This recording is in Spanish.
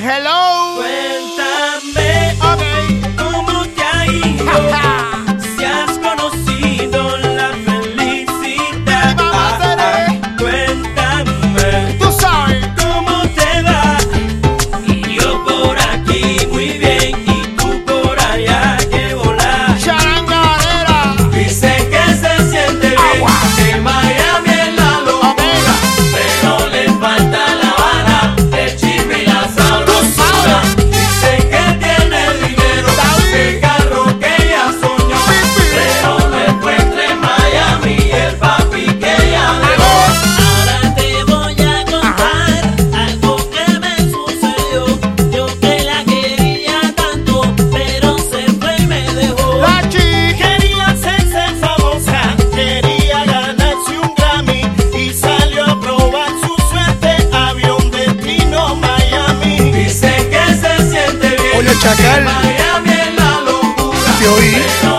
Hello? Oye, Chacal. Miami es la locura. Te oí. pero